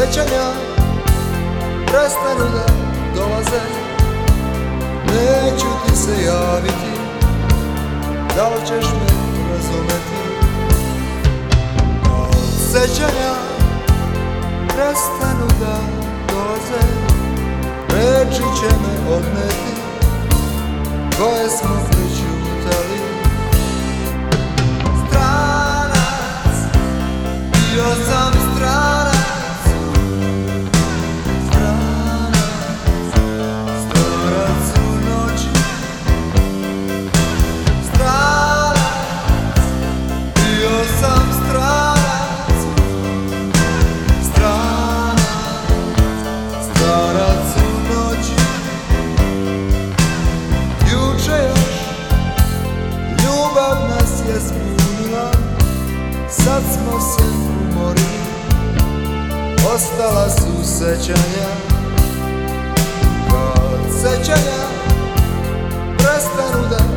Sećanja prestanu da dolaze. Neću ti se javiti Da li ćeš me razumeti? Kao sećanja prestanu da dolaze. Reči će me odneti Koje smo pričali još. Ljubav nas je zbunila Sad smo se umorili. Ostala su sećanja Kad sećanja Prestanu da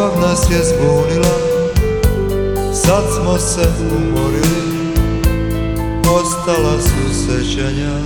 Ljubav nas je zbunila. Sad smo se umorili. Ostala su sećanja